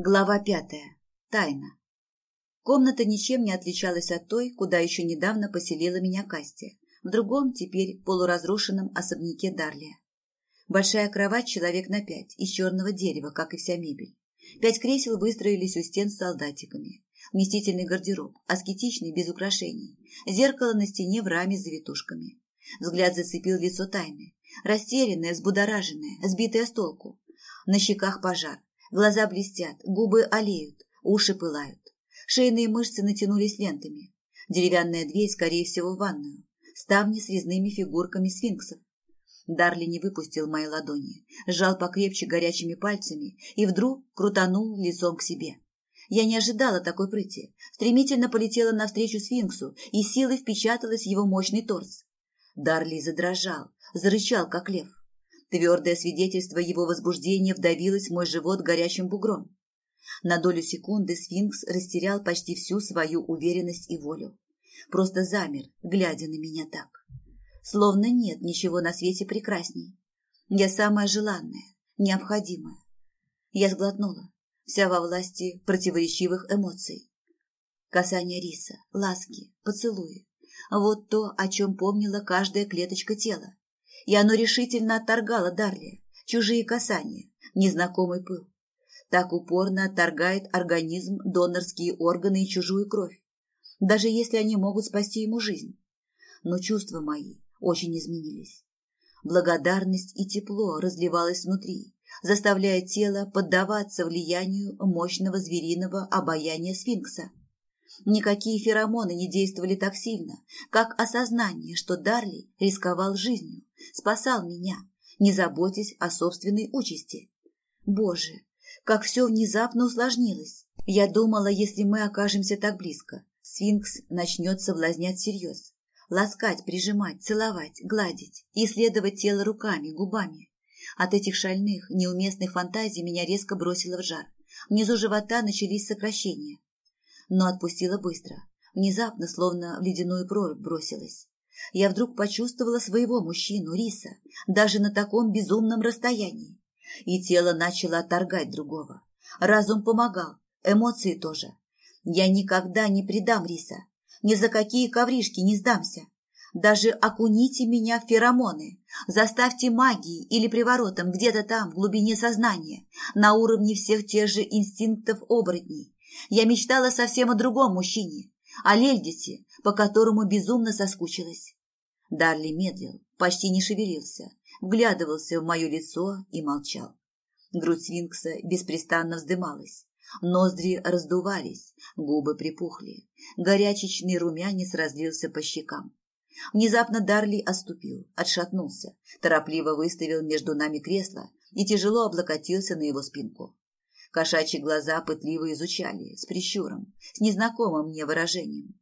Глава пятая. Тайна. Комната ничем не отличалась от той, куда еще недавно поселила меня Кастя, в другом, теперь полуразрушенном особняке Дарлия. Большая кровать человек на пять, из черного дерева, как и вся мебель. Пять кресел выстроились у стен с солдатиками. Вместительный гардероб, аскетичный, без украшений. Зеркало на стене в раме с завитушками. Взгляд зацепил лицо тайны. Растерянное, взбудораженное, сбитое с толку. На щеках пожар Глаза блестят, губы олеют, уши пылают. Шейные мышцы натянулись лентами. Деревянная дверь, скорее всего, в ванную. Ставни с резными фигурками сфинксов. Дарли не выпустил мои ладони, сжал покрепче горячими пальцами и вдруг крутанул лицом к себе. Я не ожидала такой прыти. Стремительно полетела навстречу сфинксу и силой впечаталась в его мощный торс. Дарли задрожал, зарычал, как лев. Твердое свидетельство его возбуждения вдавилось в мой живот горячим бугром. На долю секунды сфинкс растерял почти всю свою уверенность и волю. Просто замер, глядя на меня так. Словно нет ничего на свете прекрасней. Я самая желанная, необходимая. Я сглотнула, вся во власти противоречивых эмоций. Касание риса, ласки, поцелуи. Вот то, о чем помнила каждая клеточка тела и оно решительно отторгало Дарли, чужие касания, незнакомый пыл. Так упорно отторгает организм донорские органы и чужую кровь, даже если они могут спасти ему жизнь. Но чувства мои очень изменились. Благодарность и тепло разливалось внутри, заставляя тело поддаваться влиянию мощного звериного обаяния сфинкса. Никакие феромоны не действовали так сильно, как осознание, что Дарли рисковал жизнью, спасал меня, не заботясь о собственной участи. Боже, как все внезапно усложнилось. Я думала, если мы окажемся так близко, сфинкс начнет соблазнять всерьез. Ласкать, прижимать, целовать, гладить, исследовать тело руками, губами. От этих шальных, неуместных фантазий меня резко бросило в жар. Внизу живота начались сокращения но отпустила быстро. Внезапно, словно в ледяную прорубь бросилась. Я вдруг почувствовала своего мужчину, Риса, даже на таком безумном расстоянии. И тело начало отторгать другого. Разум помогал, эмоции тоже. Я никогда не предам Риса. Ни за какие ковришки не сдамся. Даже окуните меня в феромоны, заставьте магией или приворотом где-то там, в глубине сознания, на уровне всех тех же инстинктов оборотней. Я мечтала совсем о другом мужчине, о Лельдисе, по которому безумно соскучилась. Дарли медлил, почти не шевелился, вглядывался в мое лицо и молчал. Грудь свинкса беспрестанно вздымалась, ноздри раздувались, губы припухли, горячечный румянец разлился по щекам. Внезапно Дарли оступил, отшатнулся, торопливо выставил между нами кресло и тяжело облокотился на его спинку. Кошачьи глаза пытливо изучали, с прищуром, с незнакомым мне выражением.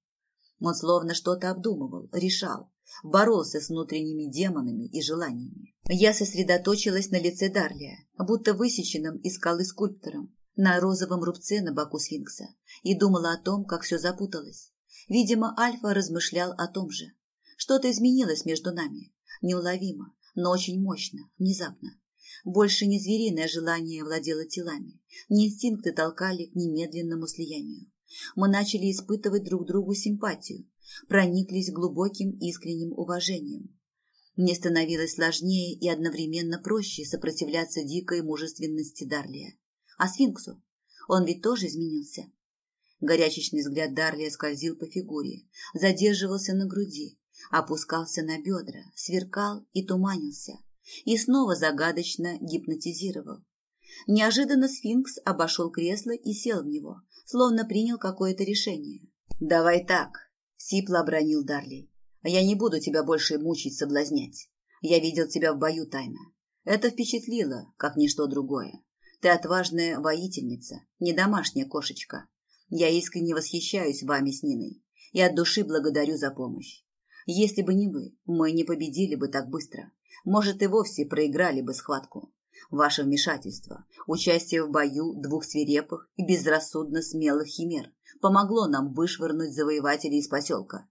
Он словно что-то обдумывал, решал, боролся с внутренними демонами и желаниями. Я сосредоточилась на лице Дарлия, будто высеченном из скалы скульптором, на розовом рубце на боку сфинкса, и думала о том, как все запуталось. Видимо, Альфа размышлял о том же. Что-то изменилось между нами, неуловимо, но очень мощно, внезапно. Больше не звериное желание владело телами, не инстинкты толкали к немедленному слиянию. Мы начали испытывать друг другу симпатию, прониклись глубоким искренним уважением. Мне становилось сложнее и одновременно проще сопротивляться дикой мужественности Дарлия. А сфинксу? Он ведь тоже изменился. Горячечный взгляд Дарлия скользил по фигуре, задерживался на груди, опускался на бедра, сверкал и туманился, и снова загадочно гипнотизировал. Неожиданно сфинкс обошел кресло и сел в него, словно принял какое-то решение. «Давай так», — сипло обронил Дарли. «Я не буду тебя больше мучить, соблазнять. Я видел тебя в бою тайно. Это впечатлило, как ничто другое. Ты отважная воительница, не домашняя кошечка. Я искренне восхищаюсь вами с Ниной и от души благодарю за помощь. Если бы не вы, мы не победили бы так быстро. Может, и вовсе проиграли бы схватку. Ваше вмешательство, участие в бою двух свирепых и безрассудно смелых химер помогло нам вышвырнуть завоевателей из поселка.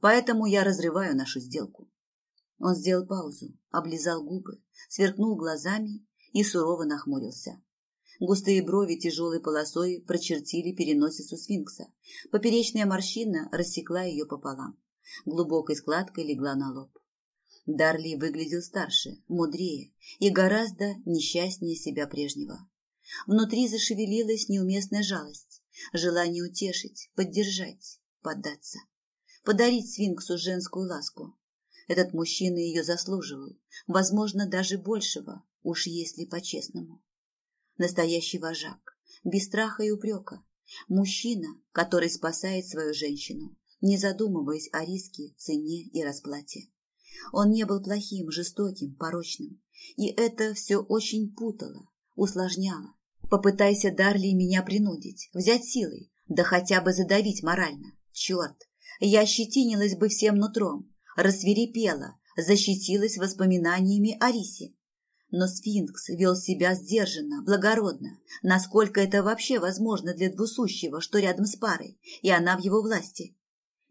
Поэтому я разрываю нашу сделку. Он сделал паузу, облизал губы, сверкнул глазами и сурово нахмурился. Густые брови тяжелой полосой прочертили переносицу сфинкса. Поперечная морщина рассекла ее пополам. Глубокой складкой легла на лоб. Дарли выглядел старше, мудрее и гораздо несчастнее себя прежнего. Внутри зашевелилась неуместная жалость, желание утешить, поддержать, поддаться, подарить свинксу женскую ласку. Этот мужчина ее заслуживал, возможно, даже большего, уж если по-честному. Настоящий вожак, без страха и упрека. Мужчина, который спасает свою женщину, не задумываясь о риске, цене и расплате. Он не был плохим, жестоким, порочным. И это все очень путало, усложняло. Попытайся, Дарли, меня принудить, взять силой, да хотя бы задавить морально. Черт, я щетинилась бы всем нутром, рассверепела, защитилась воспоминаниями о Рисе. Но сфинкс вел себя сдержанно, благородно, насколько это вообще возможно для двусущего, что рядом с парой, и она в его власти.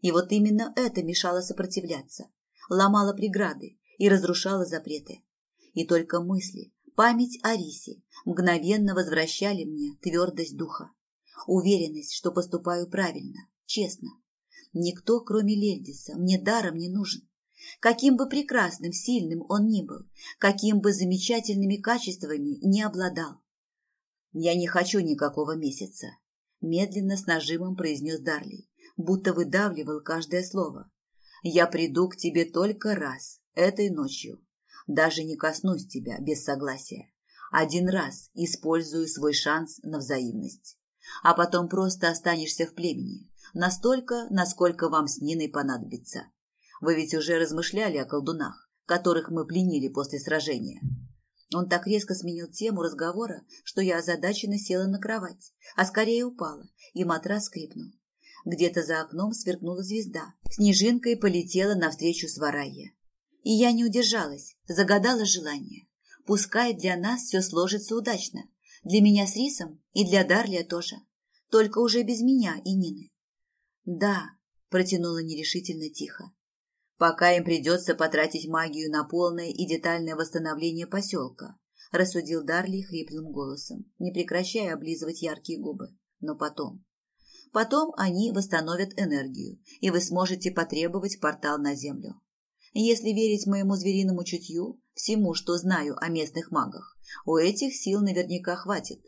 И вот именно это мешало сопротивляться ломала преграды и разрушала запреты. И только мысли, память о Рисе мгновенно возвращали мне твердость духа, уверенность, что поступаю правильно, честно. Никто, кроме Лельдиса, мне даром не нужен. Каким бы прекрасным, сильным он ни был, каким бы замечательными качествами не обладал. «Я не хочу никакого месяца», – медленно с нажимом произнес Дарли, будто выдавливал каждое слово. Я приду к тебе только раз, этой ночью. Даже не коснусь тебя без согласия. Один раз использую свой шанс на взаимность. А потом просто останешься в племени. Настолько, насколько вам с Ниной понадобится. Вы ведь уже размышляли о колдунах, которых мы пленили после сражения. Он так резко сменил тему разговора, что я озадаченно села на кровать, а скорее упала, и матрас скрипнул. Где-то за окном сверкнула звезда. Снежинкой полетела навстречу сварайя. И я не удержалась, загадала желание. Пускай для нас все сложится удачно. Для меня с Рисом и для Дарлия тоже. Только уже без меня и Нины. Да, протянула нерешительно тихо. Пока им придется потратить магию на полное и детальное восстановление поселка, рассудил Дарли хриплым голосом, не прекращая облизывать яркие губы. Но потом, Потом они восстановят энергию, и вы сможете потребовать портал на Землю. Если верить моему звериному чутью, всему, что знаю о местных магах, у этих сил наверняка хватит.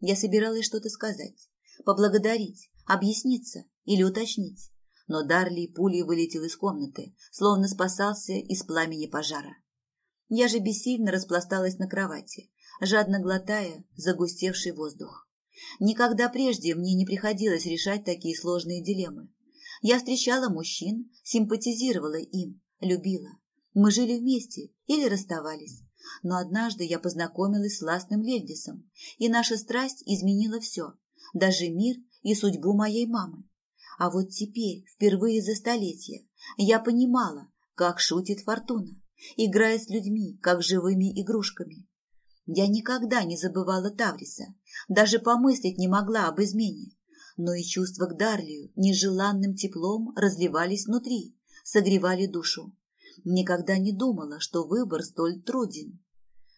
Я собиралась что-то сказать, поблагодарить, объясниться или уточнить, но Дарли пулей вылетел из комнаты, словно спасался из пламени пожара. Я же бессильно распласталась на кровати, жадно глотая загустевший воздух. Никогда прежде мне не приходилось решать такие сложные дилеммы. Я встречала мужчин, симпатизировала им, любила. Мы жили вместе или расставались. Но однажды я познакомилась с ластным Лельдисом, и наша страсть изменила все, даже мир и судьбу моей мамы. А вот теперь, впервые за столетия, я понимала, как шутит Фортуна, играя с людьми, как живыми игрушками. Я никогда не забывала Тавриса, даже помыслить не могла об измене. Но и чувства к Дарлию нежеланным теплом разливались внутри, согревали душу. Никогда не думала, что выбор столь труден.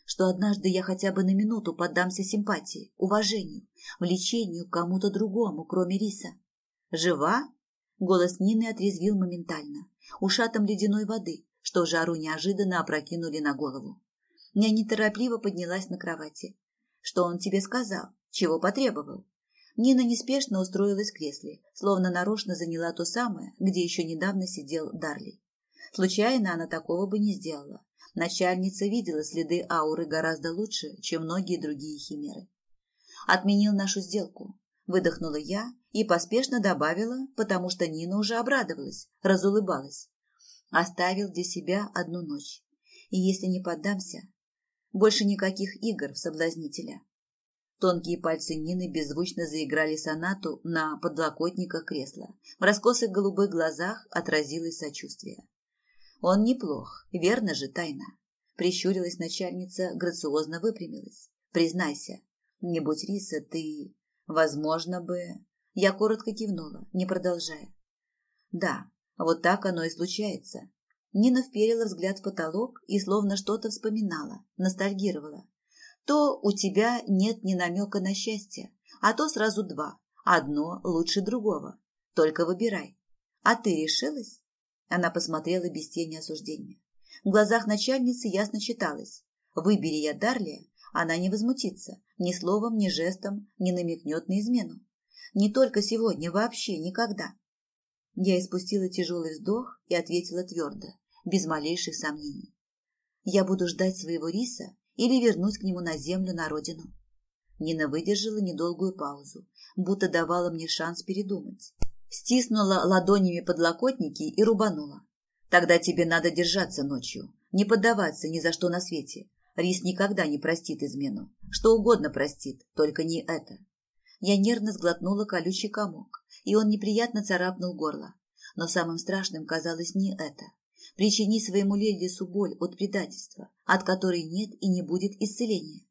Что однажды я хотя бы на минуту поддамся симпатии, уважению, влечению к кому-то другому, кроме Риса. «Жива?» Голос Нины отрезвил моментально, ушатом ледяной воды, что жару неожиданно опрокинули на голову. Я неторопливо поднялась на кровати. Что он тебе сказал? Чего потребовал? Нина неспешно устроилась в кресле, словно нарочно заняла то самое, где еще недавно сидел Дарли. Случайно она такого бы не сделала. Начальница видела следы ауры гораздо лучше, чем многие другие химеры. Отменил нашу сделку. Выдохнула я и поспешно добавила, потому что Нина уже обрадовалась, разулыбалась. Оставил для себя одну ночь. И если не поддамся, больше никаких игр в соблазнителя. Тонкие пальцы Нины беззвучно заиграли сонату на подлокотниках кресла. В раскосых голубых глазах отразилось сочувствие. «Он неплох, верно же, тайна?» Прищурилась начальница, грациозно выпрямилась. «Признайся, не будь риса, ты, возможно бы...» Я коротко кивнула, не продолжая. «Да, вот так оно и случается. Нина вперила взгляд в потолок и словно что-то вспоминала, ностальгировала. то у тебя нет ни намека на счастье, а то сразу два. Одно лучше другого. Только выбирай. А ты решилась? Она посмотрела без тени осуждения. В глазах начальницы ясно читалось. Выбери я Дарлия, она не возмутится, ни словом, ни жестом не намекнет на измену. Не только сегодня, вообще никогда. Я испустила тяжелый вздох и ответила твердо, без малейших сомнений. Я буду ждать своего риса или вернусь к нему на землю, на родину. Нина выдержала недолгую паузу, будто давала мне шанс передумать. Стиснула ладонями подлокотники и рубанула. Тогда тебе надо держаться ночью, не поддаваться ни за что на свете. Рис никогда не простит измену. Что угодно простит, только не это. Я нервно сглотнула колючий комок, и он неприятно царапнул горло. Но самым страшным казалось не это. Причини своему Лельдису боль от предательства, от которой нет и не будет исцеления.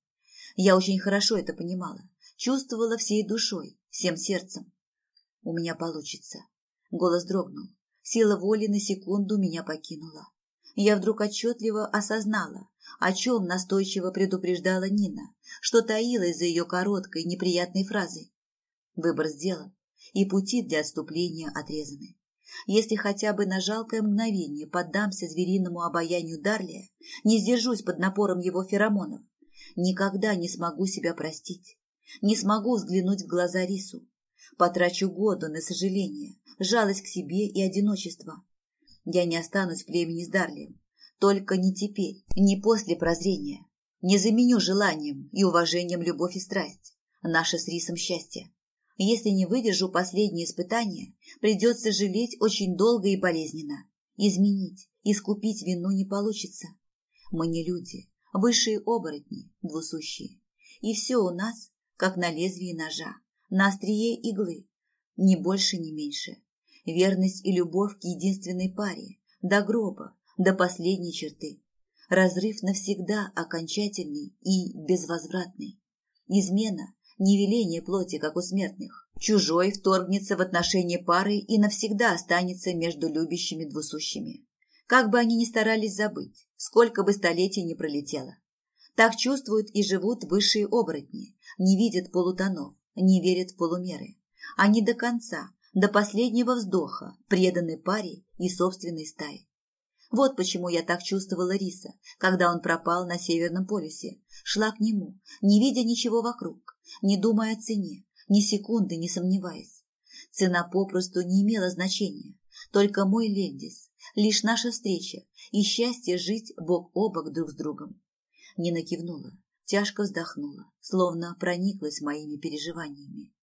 Я очень хорошо это понимала, чувствовала всей душой, всем сердцем. У меня получится. Голос дрогнул. Сила воли на секунду меня покинула. Я вдруг отчетливо осознала, о чем настойчиво предупреждала Нина, что таилось за ее короткой неприятной фразой. Выбор сделан, и пути для отступления отрезаны. Если хотя бы на жалкое мгновение поддамся звериному обаянию Дарлия, не сдержусь под напором его феромонов, никогда не смогу себя простить, не смогу взглянуть в глаза Рису. Потрачу годы на сожаление, жалость к себе и одиночество. Я не останусь в племени с Дарлием, только не теперь, не после прозрения. Не заменю желанием и уважением любовь и страсть, наше с Рисом счастье. Если не выдержу последние испытания, придется жалеть очень долго и болезненно. Изменить, искупить вину не получится. Мы не люди, высшие оборотни, двусущие. И все у нас, как на лезвии ножа, на острие иглы, ни больше, ни меньше. Верность и любовь к единственной паре, до гроба, до последней черты. Разрыв навсегда окончательный и безвозвратный. Измена – не веление плоти, как у смертных. Чужой вторгнется в отношения пары и навсегда останется между любящими двусущими. Как бы они ни старались забыть, сколько бы столетий ни пролетело. Так чувствуют и живут высшие оборотни, не видят полутонов, не верят в полумеры. Они до конца, до последнего вздоха преданы паре и собственной стае. Вот почему я так чувствовала Риса, когда он пропал на Северном полюсе. Шла к нему, не видя ничего вокруг, не думая о цене, ни секунды не сомневаясь. Цена попросту не имела значения. Только мой Лендис, лишь наша встреча и счастье жить бок о бок друг с другом. Нина кивнула, тяжко вздохнула, словно прониклась моими переживаниями.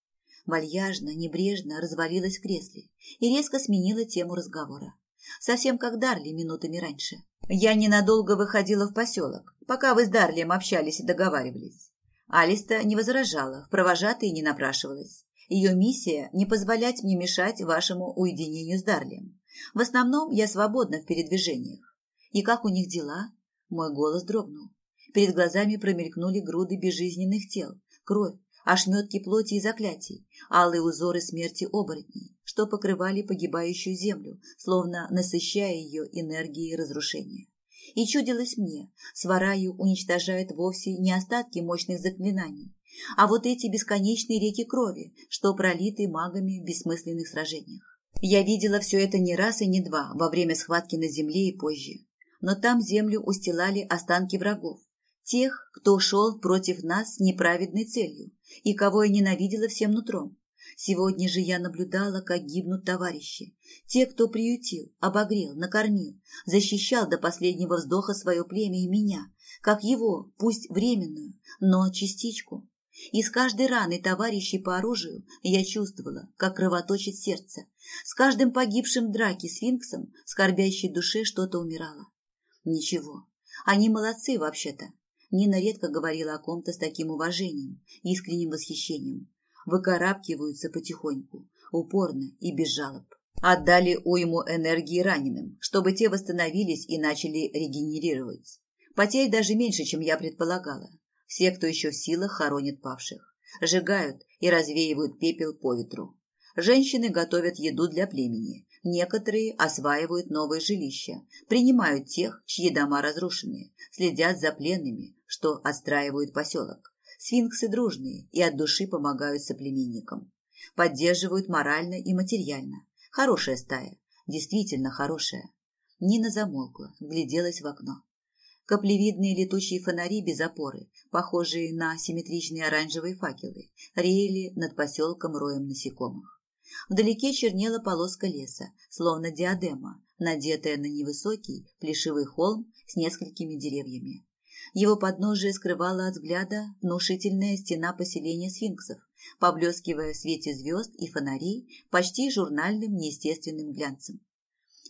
Вальяжно, небрежно развалилась в кресле и резко сменила тему разговора совсем как Дарли минутами раньше. Я ненадолго выходила в поселок, пока вы с Дарлием общались и договаривались. Алиста не возражала, в провожатые не напрашивалась. Ее миссия – не позволять мне мешать вашему уединению с Дарлием. В основном я свободна в передвижениях. И как у них дела? Мой голос дрогнул. Перед глазами промелькнули груды безжизненных тел, кровь, ошметки плоти и заклятий, алые узоры смерти оборотней, что покрывали погибающую землю, словно насыщая ее энергией разрушения. И чудилось мне, свараю уничтожает вовсе не остатки мощных заклинаний, а вот эти бесконечные реки крови, что пролиты магами в бессмысленных сражениях. Я видела все это не раз и не два во время схватки на земле и позже. Но там землю устилали останки врагов, тех, кто шел против нас с неправедной целью и кого я ненавидела всем нутром. Сегодня же я наблюдала, как гибнут товарищи. Те, кто приютил, обогрел, накормил, защищал до последнего вздоха свое племя и меня, как его, пусть временную, но частичку. И с каждой раной товарищей по оружию я чувствовала, как кровоточит сердце. С каждым погибшим в драке сфинксом скорбящей душе что-то умирало. Ничего, они молодцы вообще-то. Нина редко говорила о ком-то с таким уважением, искренним восхищением выкарабкиваются потихоньку, упорно и без жалоб. Отдали уйму энергии раненым, чтобы те восстановились и начали регенерировать. Потерь даже меньше, чем я предполагала. Все, кто еще в силах, хоронят павших. Сжигают и развеивают пепел по ветру. Женщины готовят еду для племени. Некоторые осваивают новые жилища, принимают тех, чьи дома разрушены, следят за пленными, что отстраивают поселок. Сфинксы дружные и от души помогают соплеменникам. Поддерживают морально и материально. Хорошая стая, действительно хорошая. Нина замолкла, гляделась в окно. Каплевидные летучие фонари без опоры, похожие на симметричные оранжевые факелы, реяли над поселком роем насекомых. Вдалеке чернела полоска леса, словно диадема, надетая на невысокий плешивый холм с несколькими деревьями. Его подножие скрывала от взгляда внушительная стена поселения сфинксов, поблескивая в свете звезд и фонарей почти журнальным неестественным глянцем.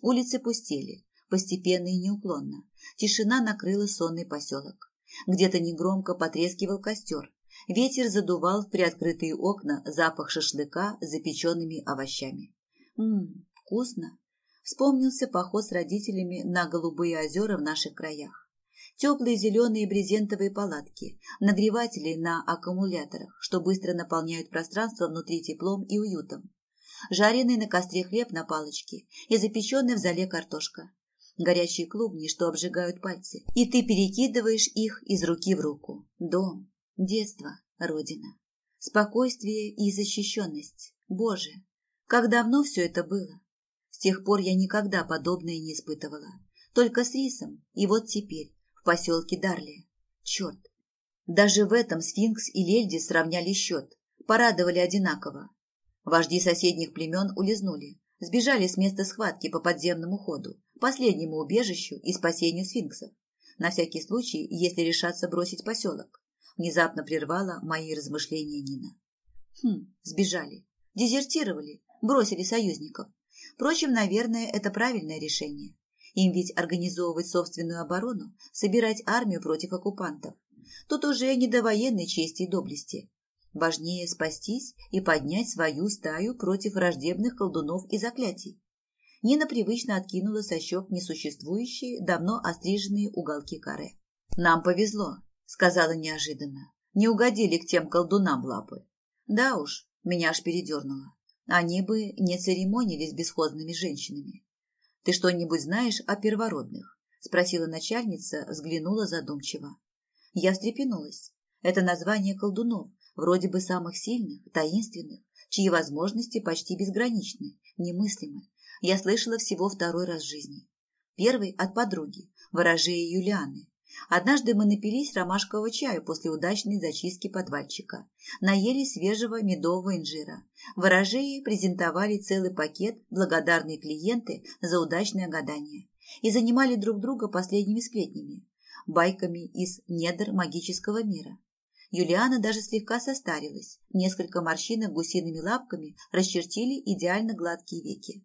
Улицы пустели, постепенно и неуклонно. Тишина накрыла сонный поселок. Где-то негромко потрескивал костер. Ветер задувал в приоткрытые окна запах шашлыка с запеченными овощами. Ммм, вкусно. Вспомнился поход с родителями на голубые озера в наших краях теплые зеленые брезентовые палатки, нагреватели на аккумуляторах, что быстро наполняют пространство внутри теплом и уютом, жареный на костре хлеб на палочке и запеченный в зале картошка, горячие клубни, что обжигают пальцы, и ты перекидываешь их из руки в руку. Дом, детство, родина, спокойствие и защищенность. Боже, как давно все это было! С тех пор я никогда подобное не испытывала. Только с рисом, и вот теперь, в поселке Дарли. Черт! Даже в этом сфинкс и Лельди сравняли счет, порадовали одинаково. Вожди соседних племен улизнули, сбежали с места схватки по подземному ходу, последнему убежищу и спасению сфинксов. На всякий случай, если решаться бросить поселок. Внезапно прервала мои размышления Нина. Хм, сбежали. Дезертировали, бросили союзников. Впрочем, наверное, это правильное решение. Им ведь организовывать собственную оборону, собирать армию против оккупантов. Тут уже не до военной чести и доблести. Важнее спастись и поднять свою стаю против враждебных колдунов и заклятий. Нина привычно откинула со щек несуществующие, давно остриженные уголки каре. «Нам повезло», — сказала неожиданно. «Не угодили к тем колдунам лапы». «Да уж», — меня аж передернуло. «Они бы не церемонились бесхозными женщинами. «Ты что-нибудь знаешь о первородных?» – спросила начальница, взглянула задумчиво. Я встрепенулась. Это название колдунов, вроде бы самых сильных, таинственных, чьи возможности почти безграничны, немыслимы. Я слышала всего второй раз в жизни. Первый от подруги, ворожея Юлианы, Однажды мы напились ромашкового чаю после удачной зачистки подвальчика, наели свежего медового инжира. Ворожеи презентовали целый пакет благодарные клиенты за удачное гадание и занимали друг друга последними сплетнями, байками из недр магического мира. Юлиана даже слегка состарилась, несколько морщинок гусиными лапками расчертили идеально гладкие веки.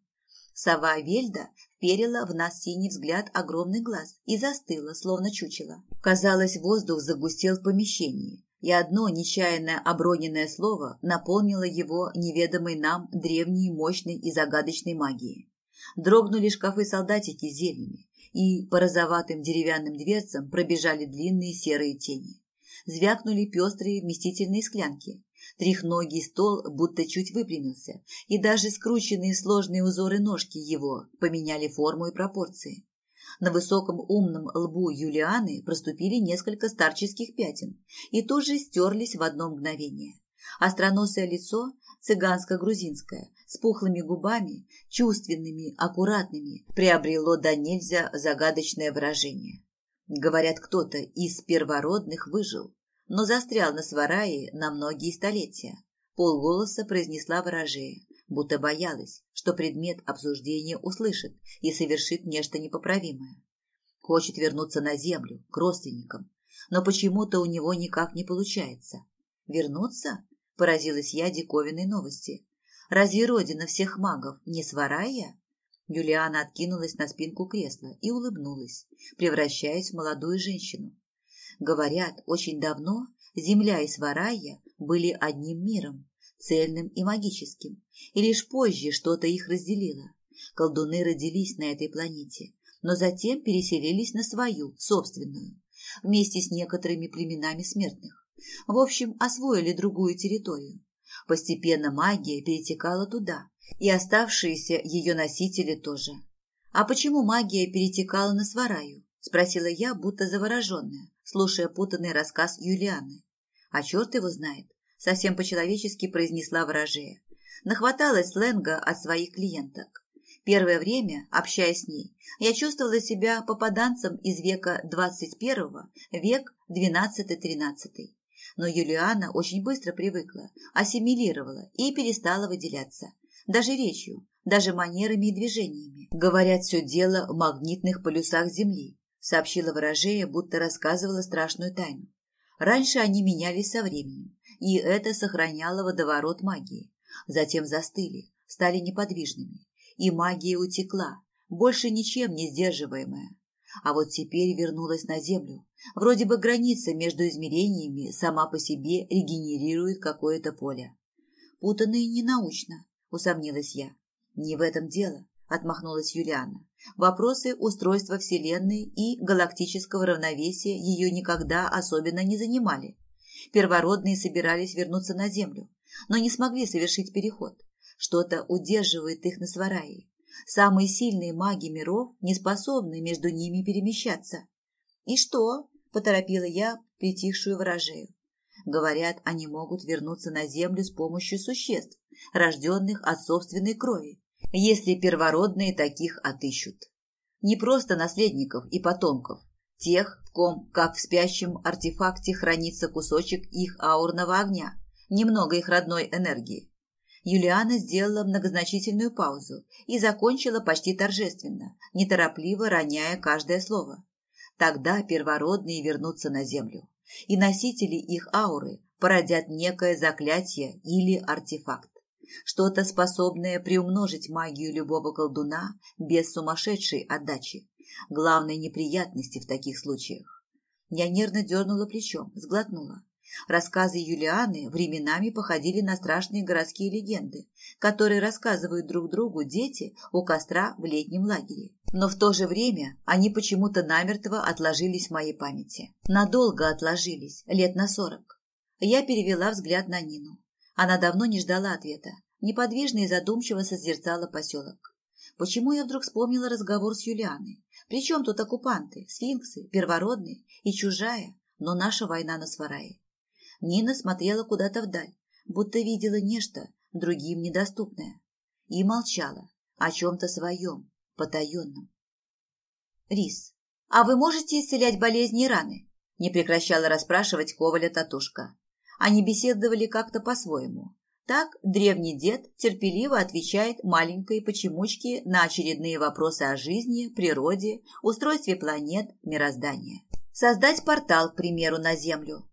Сова Вельда вперила в нас синий взгляд огромный глаз и застыла, словно чучело. Казалось, воздух загустел в помещении, и одно нечаянное оброненное слово наполнило его неведомой нам древней, мощной и загадочной магией. Дрогнули шкафы-солдатики с зельями, и по розоватым деревянным дверцам пробежали длинные серые тени. Звякнули пестрые вместительные склянки, Трехногий стол будто чуть выпрямился, и даже скрученные сложные узоры ножки его поменяли форму и пропорции. На высоком умном лбу Юлианы проступили несколько старческих пятен и тут же стерлись в одно мгновение. Остроносое лицо, цыганско-грузинское, с пухлыми губами, чувственными, аккуратными, приобрело до нельзя загадочное выражение. Говорят, кто-то из первородных выжил, но застрял на сварае на многие столетия. Полголоса произнесла ворожея, будто боялась, что предмет обсуждения услышит и совершит нечто непоправимое. Хочет вернуться на землю, к родственникам, но почему-то у него никак не получается. Вернуться? Поразилась я диковинной новости. Разве родина всех магов не сварая? Юлиана откинулась на спинку кресла и улыбнулась, превращаясь в молодую женщину. Говорят, очень давно Земля и Сварайя были одним миром, цельным и магическим, и лишь позже что-то их разделило. Колдуны родились на этой планете, но затем переселились на свою, собственную, вместе с некоторыми племенами смертных. В общем, освоили другую территорию. Постепенно магия перетекала туда, и оставшиеся ее носители тоже. А почему магия перетекала на Свараю? Спросила я, будто завороженная, слушая путанный рассказ Юлианы. А черт его знает, совсем по-человечески произнесла ворожея. Нахваталась сленга от своих клиенток. Первое время, общаясь с ней, я чувствовала себя попаданцем из века 21 век 12-13. Но Юлиана очень быстро привыкла, ассимилировала и перестала выделяться. Даже речью, даже манерами и движениями. Говорят, все дело в магнитных полюсах Земли, сообщила ворожея, будто рассказывала страшную тайну. Раньше они менялись со временем, и это сохраняло водоворот магии. Затем застыли, стали неподвижными, и магия утекла, больше ничем не сдерживаемая. А вот теперь вернулась на Землю. Вроде бы граница между измерениями сама по себе регенерирует какое-то поле. Путанно и ненаучно, усомнилась я. Не в этом дело, отмахнулась Юлиана. Вопросы устройства Вселенной и галактического равновесия ее никогда особенно не занимали. Первородные собирались вернуться на Землю, но не смогли совершить переход. Что-то удерживает их на Сварае. Самые сильные маги миров не способны между ними перемещаться. «И что?» – поторопила я притихшую ворожею. Говорят, они могут вернуться на Землю с помощью существ, рожденных от собственной крови, если первородные таких отыщут. Не просто наследников и потомков, тех, в ком, как в спящем артефакте, хранится кусочек их аурного огня, немного их родной энергии. Юлиана сделала многозначительную паузу и закончила почти торжественно, неторопливо роняя каждое слово. Тогда первородные вернутся на землю, и носители их ауры породят некое заклятие или артефакт. Что-то способное приумножить магию любого колдуна без сумасшедшей отдачи. Главной неприятности в таких случаях. Я нервно дернула плечом, сглотнула. Рассказы Юлианы временами походили на страшные городские легенды, которые рассказывают друг другу дети у костра в летнем лагере. Но в то же время они почему-то намертво отложились в моей памяти. Надолго отложились, лет на сорок. Я перевела взгляд на Нину. Она давно не ждала ответа, неподвижно и задумчиво созерцала поселок. Почему я вдруг вспомнила разговор с Юлианой? Причем тут оккупанты, сфинксы, первородные и чужая, но наша война на Сварае? Нина смотрела куда-то вдаль, будто видела нечто другим недоступное, и молчала о чем-то своем, потаенном. Рис, а вы можете исцелять болезни и раны? Не прекращала расспрашивать Коваля Татушка. Они беседовали как-то по-своему. Так древний дед терпеливо отвечает маленькой почемучке на очередные вопросы о жизни, природе, устройстве планет, мироздания. Создать портал, к примеру, на Землю,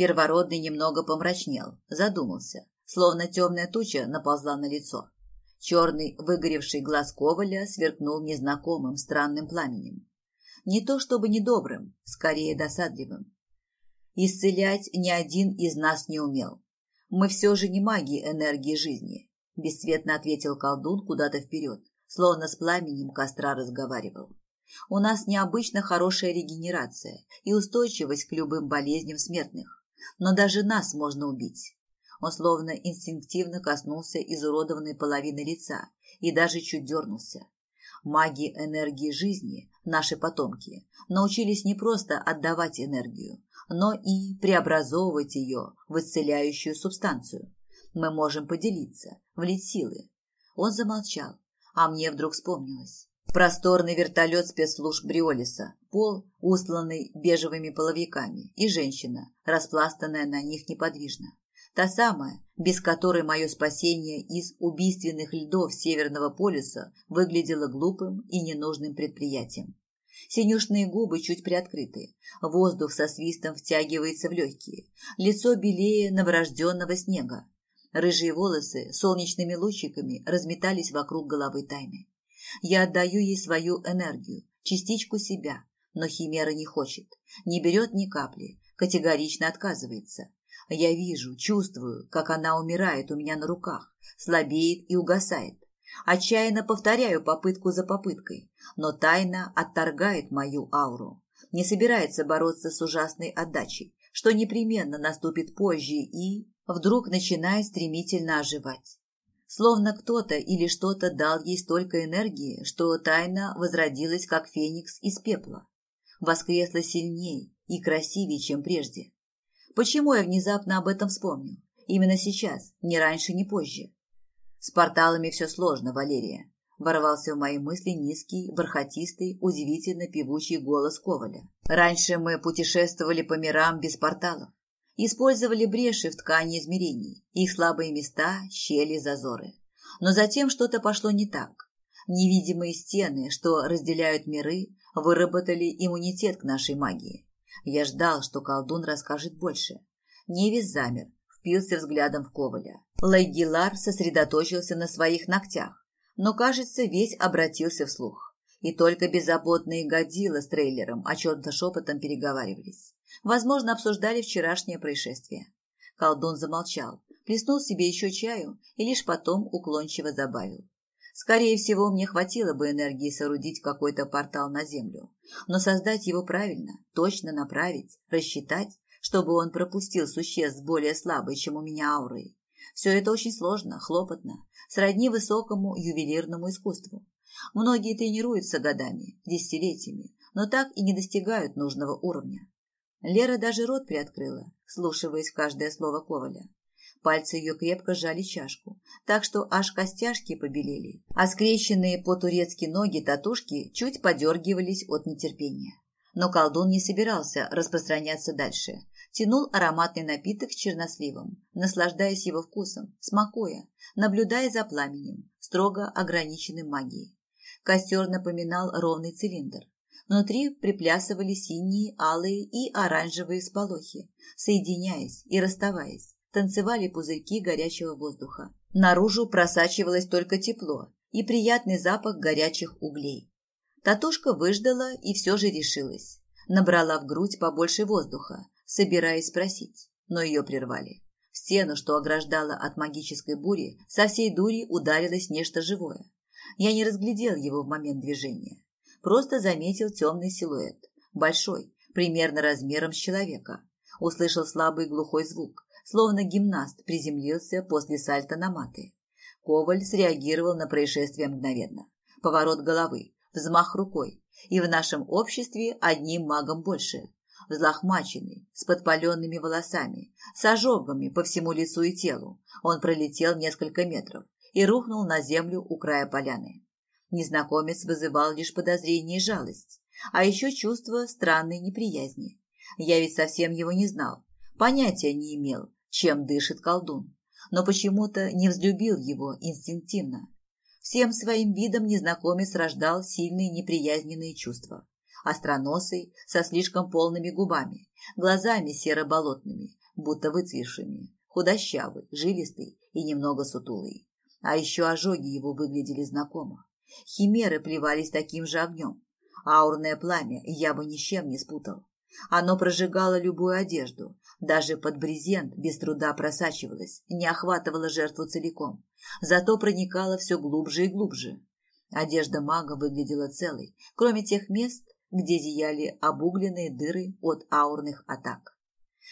Первородный немного помрачнел, задумался, словно темная туча наползла на лицо. Черный, выгоревший глаз Коваля сверкнул незнакомым странным пламенем. Не то чтобы недобрым, скорее досадливым. Исцелять ни один из нас не умел. Мы все же не маги энергии жизни, бесцветно ответил колдун куда-то вперед, словно с пламенем костра разговаривал. У нас необычно хорошая регенерация и устойчивость к любым болезням смертных но даже нас можно убить. Он словно инстинктивно коснулся изуродованной половины лица и даже чуть дернулся. Маги энергии жизни, наши потомки, научились не просто отдавать энергию, но и преобразовывать ее в исцеляющую субстанцию. Мы можем поделиться, влить силы. Он замолчал, а мне вдруг вспомнилось. Просторный вертолет спецслужб Бриолиса, пол, устланный бежевыми половиками, и женщина, распластанная на них неподвижно. Та самая, без которой мое спасение из убийственных льдов Северного полюса выглядело глупым и ненужным предприятием. Синюшные губы чуть приоткрыты, воздух со свистом втягивается в легкие, лицо белее новорожденного снега. Рыжие волосы солнечными лучиками разметались вокруг головы тайны. Я отдаю ей свою энергию, частичку себя, но Химера не хочет, не берет ни капли, категорично отказывается. Я вижу, чувствую, как она умирает у меня на руках, слабеет и угасает. Отчаянно повторяю попытку за попыткой, но тайна отторгает мою ауру. Не собирается бороться с ужасной отдачей, что непременно наступит позже и вдруг начинает стремительно оживать. Словно кто-то или что-то дал ей столько энергии, что тайна возродилась, как феникс из пепла. Воскресла сильней и красивее, чем прежде. Почему я внезапно об этом вспомнил? Именно сейчас, ни раньше, ни позже. С порталами все сложно, Валерия. Ворвался в мои мысли низкий, бархатистый, удивительно певучий голос Коваля. Раньше мы путешествовали по мирам без порталов. Использовали бреши в ткани измерений, их слабые места, щели, зазоры. Но затем что-то пошло не так. Невидимые стены, что разделяют миры, выработали иммунитет к нашей магии. Я ждал, что колдун расскажет больше. Невис замер, впился взглядом в Коваля. Лайгилар сосредоточился на своих ногтях, но, кажется, весь обратился вслух. И только беззаботные годила с трейлером о чем-то шепотом переговаривались. Возможно, обсуждали вчерашнее происшествие. Колдун замолчал, плеснул себе еще чаю и лишь потом уклончиво добавил. Скорее всего, мне хватило бы энергии соорудить какой-то портал на Землю. Но создать его правильно, точно направить, рассчитать, чтобы он пропустил существ более слабые, чем у меня аурой. Все это очень сложно, хлопотно, сродни высокому ювелирному искусству. Многие тренируются годами, десятилетиями, но так и не достигают нужного уровня. Лера даже рот приоткрыла, слушаясь каждое слово Коваля. Пальцы ее крепко сжали чашку, так что аж костяшки побелели, а скрещенные по-турецки ноги татушки чуть подергивались от нетерпения. Но колдун не собирался распространяться дальше. Тянул ароматный напиток с черносливом, наслаждаясь его вкусом, смакуя, наблюдая за пламенем, строго ограниченным магией. Костер напоминал ровный цилиндр. Внутри приплясывали синие, алые и оранжевые сполохи, соединяясь и расставаясь, танцевали пузырьки горячего воздуха. Наружу просачивалось только тепло и приятный запах горячих углей. Татушка выждала и все же решилась. Набрала в грудь побольше воздуха, собираясь спросить, но ее прервали. В стену, что ограждала от магической бури, со всей дури ударилось нечто живое. Я не разглядел его в момент движения. Просто заметил темный силуэт, большой, примерно размером с человека. Услышал слабый глухой звук, словно гимнаст приземлился после сальто на маты. Коваль среагировал на происшествие мгновенно. Поворот головы, взмах рукой, и в нашем обществе одним магом больше. Взлохмаченный, с подпаленными волосами, с ожогами по всему лицу и телу, он пролетел несколько метров и рухнул на землю у края поляны. Незнакомец вызывал лишь подозрение и жалость, а еще чувство странной неприязни. Я ведь совсем его не знал, понятия не имел, чем дышит колдун, но почему-то не взлюбил его инстинктивно. Всем своим видом незнакомец рождал сильные неприязненные чувства. Остроносый, со слишком полными губами, глазами серо-болотными, будто выцвевшими, худощавый, жилистый и немного сутулый. А еще ожоги его выглядели знакомо. Химеры плевались таким же огнем. Аурное пламя я бы ни с чем не спутал. Оно прожигало любую одежду, даже под брезент без труда просачивалось, не охватывало жертву целиком, зато проникало все глубже и глубже. Одежда мага выглядела целой, кроме тех мест, где зияли обугленные дыры от аурных атак.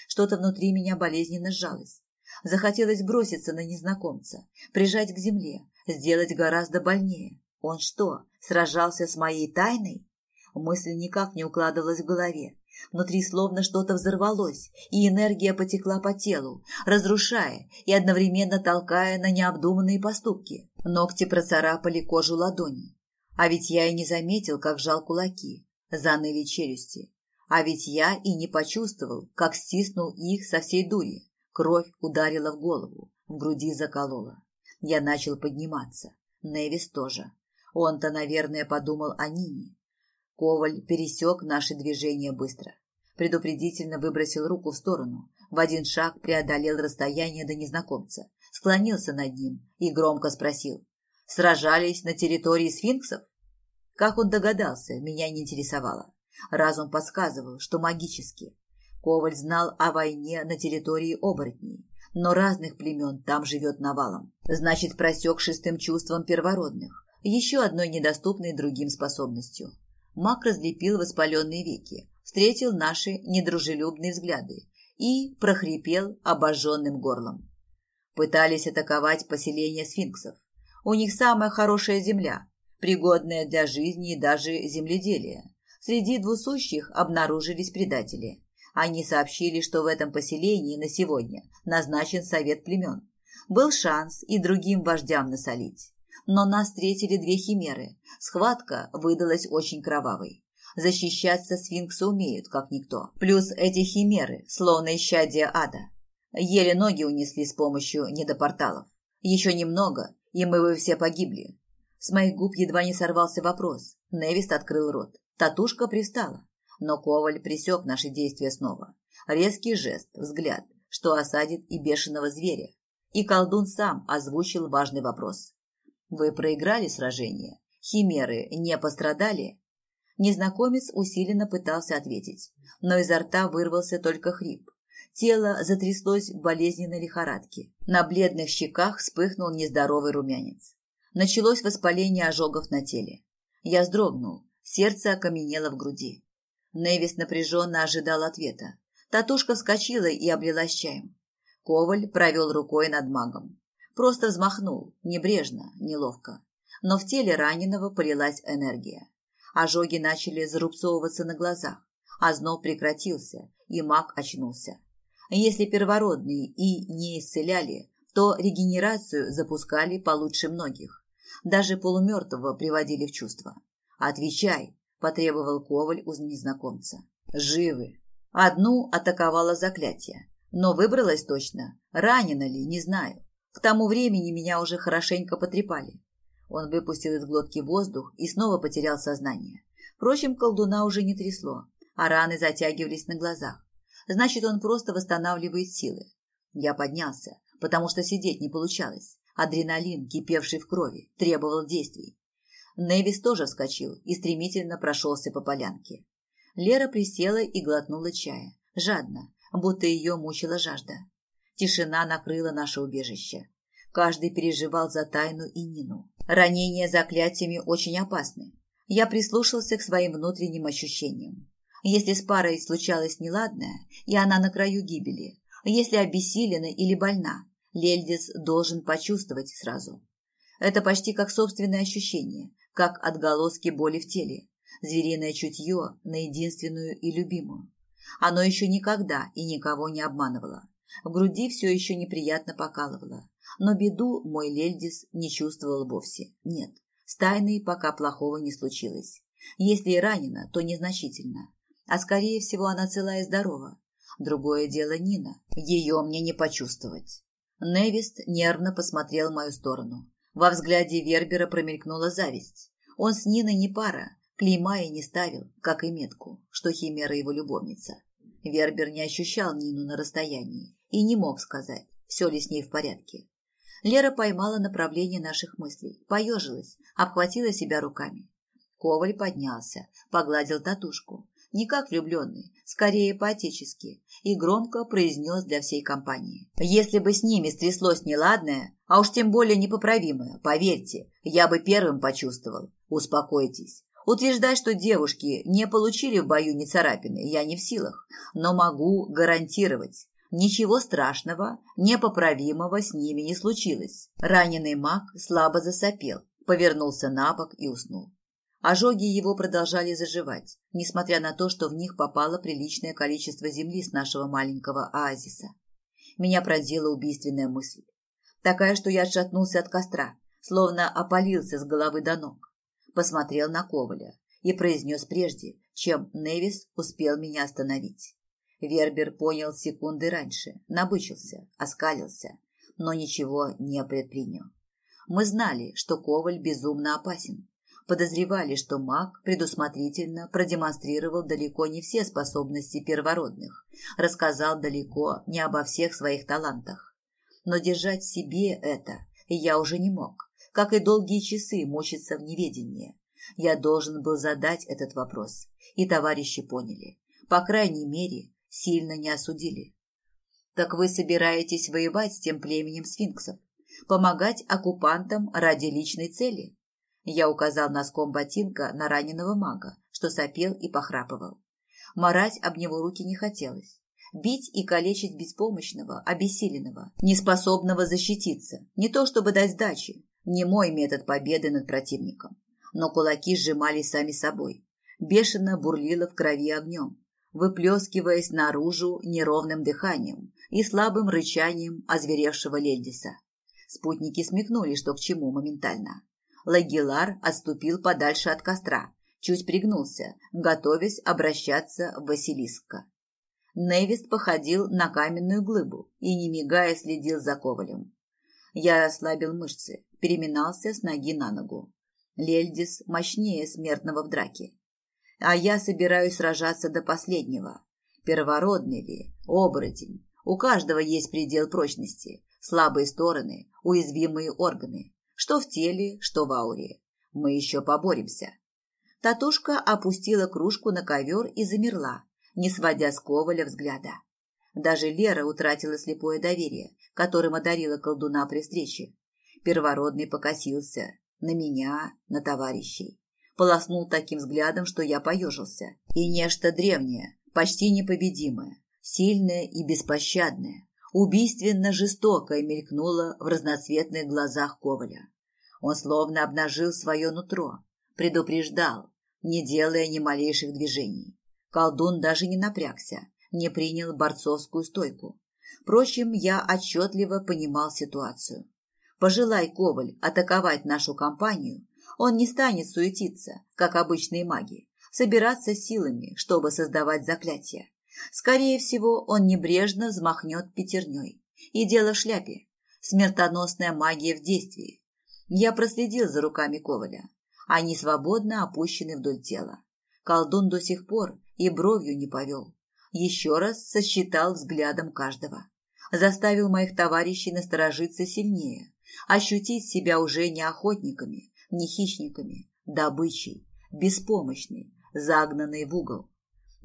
Что-то внутри меня болезненно сжалось. Захотелось броситься на незнакомца, прижать к земле, сделать гораздо больнее. Он что, сражался с моей тайной? Мысль никак не укладывалась в голове. Внутри словно что-то взорвалось, и энергия потекла по телу, разрушая и одновременно толкая на необдуманные поступки. Ногти процарапали кожу ладони. А ведь я и не заметил, как жал кулаки, заныли челюсти. А ведь я и не почувствовал, как стиснул их со всей дури. Кровь ударила в голову, в груди заколола. Я начал подниматься. Невис тоже. Он-то, наверное, подумал о Нине. Коваль пересек наши движения быстро. Предупредительно выбросил руку в сторону, в один шаг преодолел расстояние до незнакомца, склонился над ним и громко спросил. «Сражались на территории сфинксов?» Как он догадался, меня не интересовало. Разум подсказывал, что магически. Коваль знал о войне на территории оборотней, но разных племен там живет навалом. Значит, просек шестым чувством первородных, еще одной недоступной другим способностью. Мак разлепил воспаленные веки, встретил наши недружелюбные взгляды и прохрипел обожженным горлом. Пытались атаковать поселение сфинксов. У них самая хорошая земля, пригодная для жизни и даже земледелия. Среди двусущих обнаружились предатели. Они сообщили, что в этом поселении на сегодня назначен совет племен. Был шанс и другим вождям насолить. Но нас встретили две химеры. Схватка выдалась очень кровавой. Защищаться сфинксы умеют, как никто. Плюс эти химеры, словно исчадия ада. Еле ноги унесли с помощью недопорталов. Еще немного, и мы бы все погибли. С моих губ едва не сорвался вопрос. Невист открыл рот. Татушка пристала. Но Коваль пресек наши действия снова. Резкий жест, взгляд, что осадит и бешеного зверя. И колдун сам озвучил важный вопрос. «Вы проиграли сражение? Химеры не пострадали?» Незнакомец усиленно пытался ответить, но изо рта вырвался только хрип. Тело затряслось в болезненной лихорадке. На бледных щеках вспыхнул нездоровый румянец. Началось воспаление ожогов на теле. Я вздрогнул, сердце окаменело в груди. Невис напряженно ожидал ответа. Татушка вскочила и облилась чаем. Коваль провел рукой над магом. Просто взмахнул, небрежно, неловко. Но в теле раненого полилась энергия. Ожоги начали зарубцовываться на глазах, а зноб прекратился, и маг очнулся. Если первородные и не исцеляли, то регенерацию запускали получше многих. Даже полумертвого приводили в чувство. «Отвечай!» – потребовал Коваль у незнакомца. «Живы!» Одну атаковала заклятие, но выбралась точно. Ранена ли, не знаю. К тому времени меня уже хорошенько потрепали. Он выпустил из глотки воздух и снова потерял сознание. Впрочем, колдуна уже не трясло, а раны затягивались на глазах. Значит, он просто восстанавливает силы. Я поднялся, потому что сидеть не получалось. Адреналин, кипевший в крови, требовал действий. Невис тоже вскочил и стремительно прошелся по полянке. Лера присела и глотнула чая, жадно, будто ее мучила жажда. Тишина накрыла наше убежище. Каждый переживал за Тайну и Нину. Ранения заклятиями очень опасны. Я прислушался к своим внутренним ощущениям. Если с парой случалось неладное, и она на краю гибели, если обессилена или больна, Лельдис должен почувствовать сразу. Это почти как собственное ощущение, как отголоски боли в теле, звериное чутье на единственную и любимую. Оно еще никогда и никого не обманывало. В груди все еще неприятно покалывало. Но беду мой Лельдис не чувствовал вовсе. Нет, с тайной пока плохого не случилось. Если и ранена, то незначительно. А скорее всего она цела и здорова. Другое дело Нина. Ее мне не почувствовать. Невист нервно посмотрел в мою сторону. Во взгляде Вербера промелькнула зависть. Он с Ниной не пара, клейма и не ставил, как и метку, что Химера его любовница. Вербер не ощущал Нину на расстоянии и не мог сказать, все ли с ней в порядке. Лера поймала направление наших мыслей, поежилась, обхватила себя руками. Коваль поднялся, погладил татушку, не как влюбленный, скорее по-отечески, и громко произнес для всей компании. «Если бы с ними стряслось неладное, а уж тем более непоправимое, поверьте, я бы первым почувствовал. Успокойтесь. Утверждать, что девушки не получили в бою ни царапины, я не в силах, но могу гарантировать, Ничего страшного, непоправимого с ними не случилось. Раненый маг слабо засопел, повернулся на бок и уснул. Ожоги его продолжали заживать, несмотря на то, что в них попало приличное количество земли с нашего маленького оазиса. Меня пронзила убийственная мысль. Такая, что я отшатнулся от костра, словно опалился с головы до ног. Посмотрел на Коваля и произнес прежде, чем Невис успел меня остановить. Вербер понял секунды раньше, набычился, оскалился, но ничего не предпринял. Мы знали, что Коваль безумно опасен. Подозревали, что маг предусмотрительно продемонстрировал далеко не все способности первородных, рассказал далеко не обо всех своих талантах. Но держать в себе это я уже не мог, как и долгие часы мучиться в неведении. Я должен был задать этот вопрос, и товарищи поняли. По крайней мере, сильно не осудили. Так вы собираетесь воевать с тем племенем сфинксов? Помогать оккупантам ради личной цели? Я указал носком ботинка на раненого мага, что сопел и похрапывал. Марать об него руки не хотелось. Бить и калечить беспомощного, обессиленного, неспособного защититься, не то чтобы дать сдачи, не мой метод победы над противником. Но кулаки сжимались сами собой. Бешено бурлило в крови огнем. выплескиваясь наружу неровным дыханием и слабым рычанием озверевшего Лельдиса. Спутники смекнули, что к чему моментально. Лагилар отступил подальше от костра, чуть пригнулся, готовясь обращаться в Василиска. Невист походил на каменную глыбу и, не мигая, следил за Ковалем. Я ослабил мышцы, переминался с ноги на ногу. Лельдис мощнее смертного в драке. А я собираюсь сражаться до последнего. Первородный ли, оборотень. У каждого есть предел прочности, слабые стороны, уязвимые органы. Что в теле, что в ауре. Мы еще поборемся. Татушка опустила кружку на ковер и замерла, не сводя с Коваля взгляда. Даже Лера утратила слепое доверие, которым одарила колдуна при встрече. Первородный покосился на меня, на товарищей. Полоснул таким взглядом, что я поежился. И нечто древнее, почти непобедимое, сильное и беспощадное, убийственно жестокое мелькнуло в разноцветных глазах Коваля. Он словно обнажил свое нутро, предупреждал, не делая ни малейших движений. Колдун даже не напрягся, не принял борцовскую стойку. Впрочем, я отчетливо понимал ситуацию. Пожелай Коваль атаковать нашу компанию, он не станет суетиться, как обычные маги, собираться силами, чтобы создавать заклятия. Скорее всего, он небрежно взмахнет пятерней. И дело в шляпе. Смертоносная магия в действии. Я проследил за руками Коваля. Они свободно опущены вдоль тела. Колдун до сих пор и бровью не повел. Еще раз сосчитал взглядом каждого. Заставил моих товарищей насторожиться сильнее, ощутить себя уже не охотниками, не хищниками, добычей, беспомощной, загнанной в угол.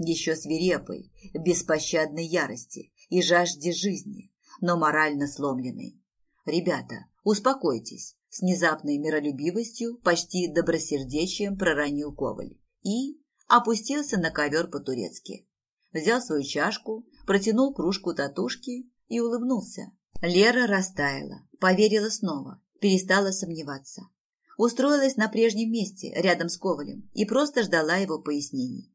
Еще свирепой, беспощадной ярости и жажде жизни, но морально сломленной. Ребята, успокойтесь, с внезапной миролюбивостью, почти добросердечием проронил Коваль и опустился на ковер по-турецки. Взял свою чашку, протянул кружку татушки и улыбнулся. Лера растаяла, поверила снова, перестала сомневаться. Устроилась на прежнем месте, рядом с Ковалем, и просто ждала его пояснений.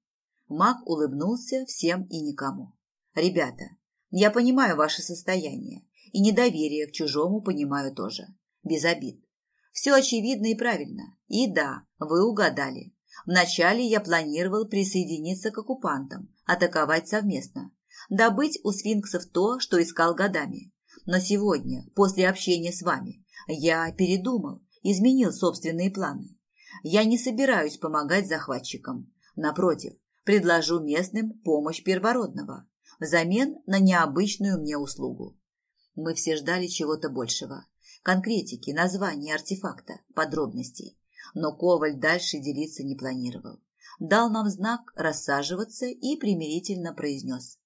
Маг улыбнулся всем и никому. «Ребята, я понимаю ваше состояние, и недоверие к чужому понимаю тоже. Без обид. Все очевидно и правильно. И да, вы угадали. Вначале я планировал присоединиться к оккупантам, атаковать совместно, добыть у сфинксов то, что искал годами. Но сегодня, после общения с вами, я передумал, изменил собственные планы. Я не собираюсь помогать захватчикам. Напротив, предложу местным помощь первородного взамен на необычную мне услугу. Мы все ждали чего-то большего конкретики, названия артефакта, подробностей. Но Коваль дальше делиться не планировал. Дал нам знак рассаживаться и примирительно произнес.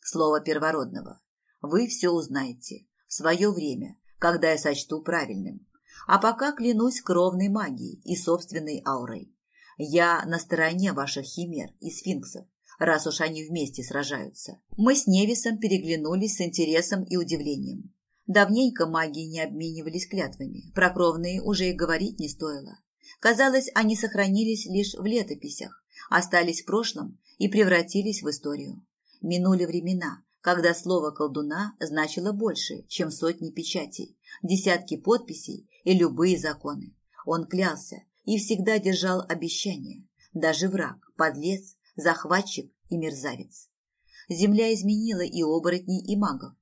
Слово первородного. Вы все узнаете в свое время, когда я сочту правильным. А пока клянусь кровной магией и собственной аурой. Я на стороне ваших химер и сфинксов, раз уж они вместе сражаются. Мы с Невисом переглянулись с интересом и удивлением. Давненько маги не обменивались клятвами, про кровные уже и говорить не стоило. Казалось, они сохранились лишь в летописях, остались в прошлом и превратились в историю. Минули времена, когда слово колдуна значило больше, чем сотни печатей, десятки подписей и любые законы. Он клялся и всегда держал обещания, даже враг, подлец, захватчик и мерзавец. Земля изменила и оборотней, и магов.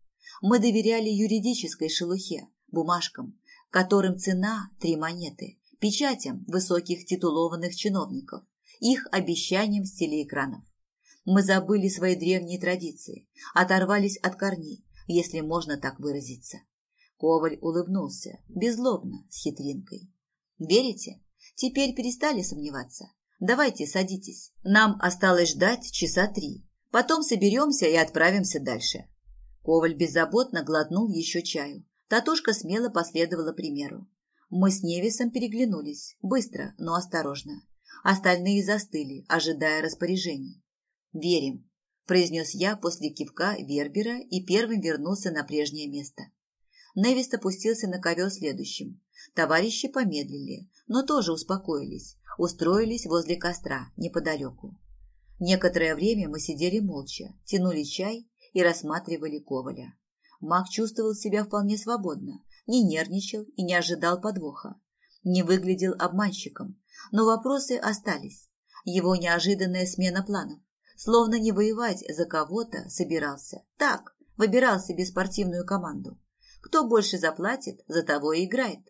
Мы доверяли юридической шелухе, бумажкам, которым цена – три монеты, печатям высоких титулованных чиновников, их обещаниям с телеэкранов. Мы забыли свои древние традиции, оторвались от корней, если можно так выразиться. Коваль улыбнулся, беззлобно, с хитринкой. «Верите? Теперь перестали сомневаться. Давайте садитесь. Нам осталось ждать часа три. Потом соберемся и отправимся дальше». Коваль беззаботно глотнул еще чаю. Татушка смело последовала примеру. Мы с Невисом переглянулись, быстро, но осторожно. Остальные застыли, ожидая распоряжений. «Верим», – произнес я после кивка Вербера и первым вернулся на прежнее место. Невис опустился на ковер следующим. Товарищи помедлили, но тоже успокоились, устроились возле костра, неподалеку. Некоторое время мы сидели молча, тянули чай и рассматривали Коваля. Маг чувствовал себя вполне свободно, не нервничал и не ожидал подвоха. Не выглядел обманщиком, но вопросы остались. Его неожиданная смена планов. Словно не воевать за кого-то собирался. Так, выбирал себе спортивную команду. Кто больше заплатит, за того и играет.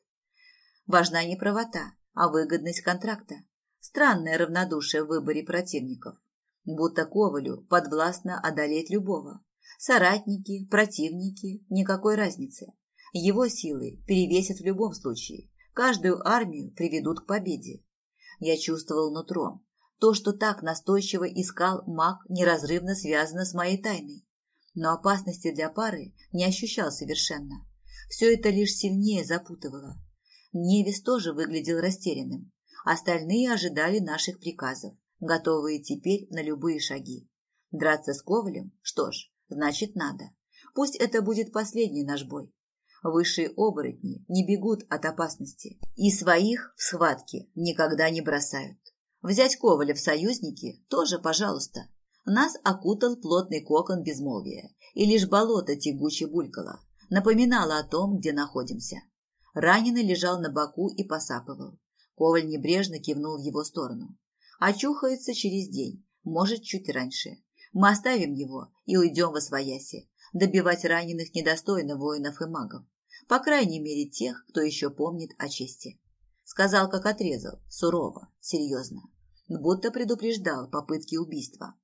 Важна не правота, а выгодность контракта. Странное равнодушие в выборе противников. Будто Ковалю подвластно одолеть любого. Соратники, противники, никакой разницы. Его силы перевесят в любом случае. Каждую армию приведут к победе. Я чувствовал нутром. То, что так настойчиво искал маг, неразрывно связано с моей тайной. Но опасности для пары не ощущал совершенно. Все это лишь сильнее запутывало. Невис тоже выглядел растерянным. Остальные ожидали наших приказов готовые теперь на любые шаги. Драться с Ковалем? Что ж, значит надо. Пусть это будет последний наш бой. Высшие оборотни не бегут от опасности и своих в схватке никогда не бросают. Взять Коваля в союзники тоже, пожалуйста. Нас окутал плотный кокон безмолвия, и лишь болото тягуче булькало, напоминало о том, где находимся. Раненый лежал на боку и посапывал. Коваль небрежно кивнул в его сторону. Очухается через день, может, чуть раньше. Мы оставим его и уйдем во свояси. Добивать раненых недостойно воинов и магов. По крайней мере, тех, кто еще помнит о чести. Сказал, как отрезал, сурово, серьезно. Будто предупреждал попытки убийства.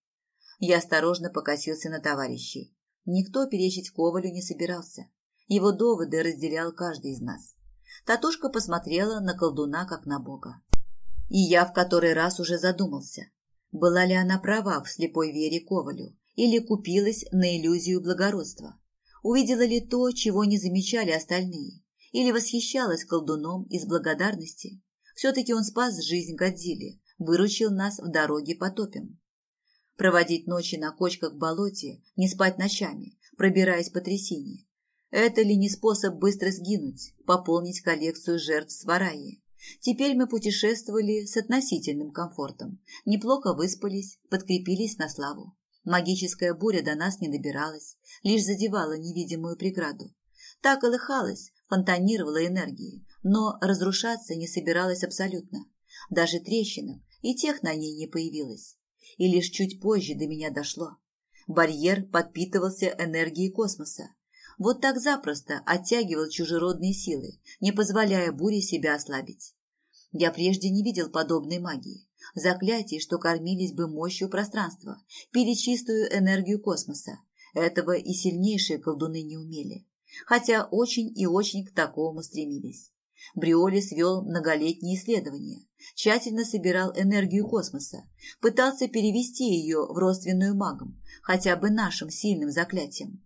Я осторожно покосился на товарищей. Никто перечить Ковалю не собирался. Его доводы разделял каждый из нас. Татушка посмотрела на колдуна, как на бога. И я в который раз уже задумался, была ли она права в слепой вере Ковалю или купилась на иллюзию благородства. Увидела ли то, чего не замечали остальные, или восхищалась колдуном из благодарности. Все-таки он спас жизнь Годзилле, выручил нас в дороге потопим. Проводить ночи на кочках в болоте, не спать ночами, пробираясь по трясине. Это ли не способ быстро сгинуть, пополнить коллекцию жертв Свараи? Теперь мы путешествовали с относительным комфортом, неплохо выспались, подкрепились на славу. Магическая буря до нас не добиралась, лишь задевала невидимую преграду. Так колыхалась, фонтанировала энергией, но разрушаться не собиралась абсолютно. Даже трещинок и тех на ней не появилось. И лишь чуть позже до меня дошло. Барьер подпитывался энергией космоса. Вот так запросто оттягивал чужеродные силы, не позволяя буре себя ослабить. Я прежде не видел подобной магии. Заклятий, что кормились бы мощью пространства, пили чистую энергию космоса. Этого и сильнейшие колдуны не умели. Хотя очень и очень к такому стремились. Бриолис вел многолетние исследования, тщательно собирал энергию космоса, пытался перевести ее в родственную магам, хотя бы нашим сильным заклятием.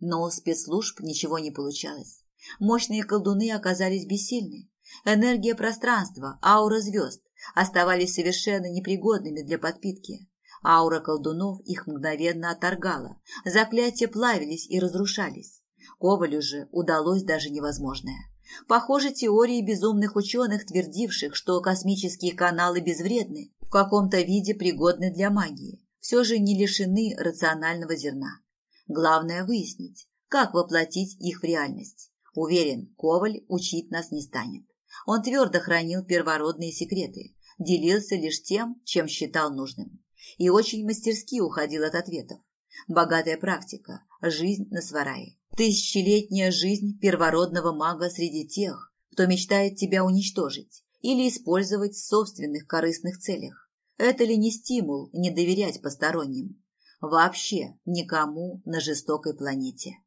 Но у спецслужб ничего не получалось. Мощные колдуны оказались бессильны. Энергия пространства, аура звезд оставались совершенно непригодными для подпитки. Аура колдунов их мгновенно отторгала, заклятия плавились и разрушались. Ковалю же удалось даже невозможное. Похоже, теории безумных ученых, твердивших, что космические каналы безвредны, в каком-то виде пригодны для магии, все же не лишены рационального зерна. Главное выяснить, как воплотить их в реальность. Уверен, Коваль учить нас не станет. Он твердо хранил первородные секреты, делился лишь тем, чем считал нужным. И очень мастерски уходил от ответов. Богатая практика, жизнь на сварае. Тысячелетняя жизнь первородного мага среди тех, кто мечтает тебя уничтожить или использовать в собственных корыстных целях. Это ли не стимул не доверять посторонним? Вообще никому на жестокой планете.